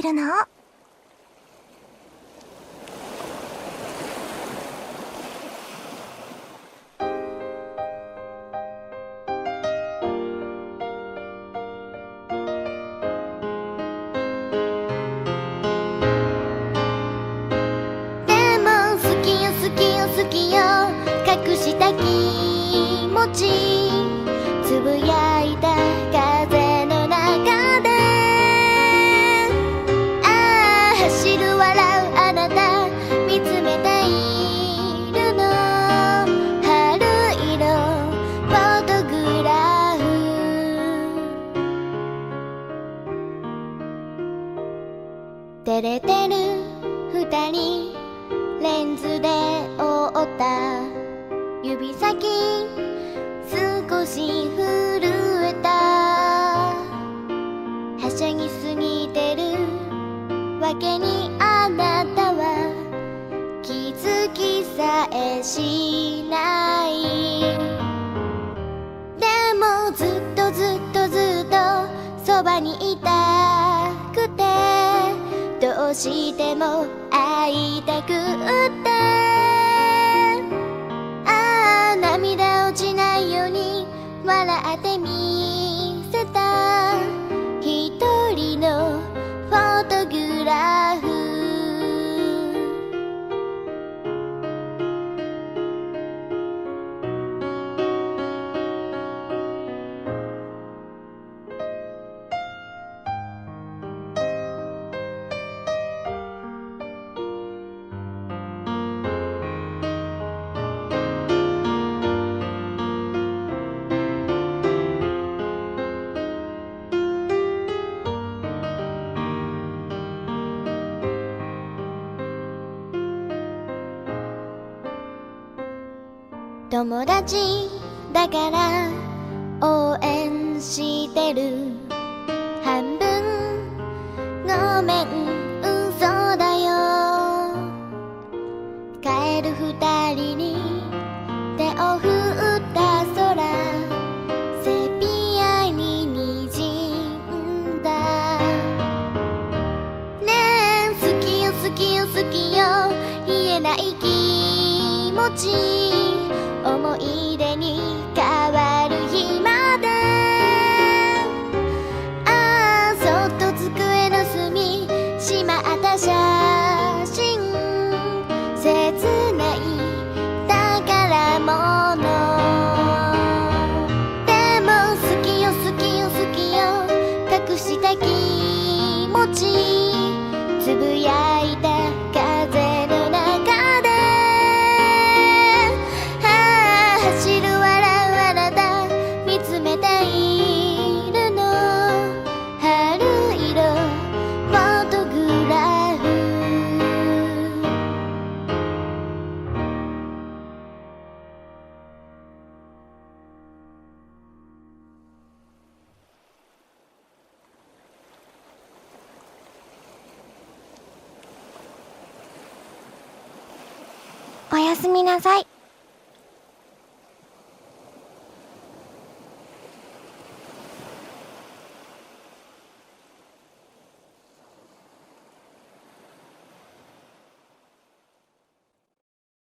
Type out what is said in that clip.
いるの？でも好きよ好きよ。照れてる。二人レンズで覆った。指先少し震えた。はしゃぎすぎてる。わけにあなたは気づきさえしない。でもずっとずっとずっとそばにいたしても会いたくって友達だから応援してる半分ごめん嘘だよ。帰る二人に手を振った空セピアに滲んだ。ねえ好きよ好きよ好きよ。言えない気持ち。ちつやすみなさい。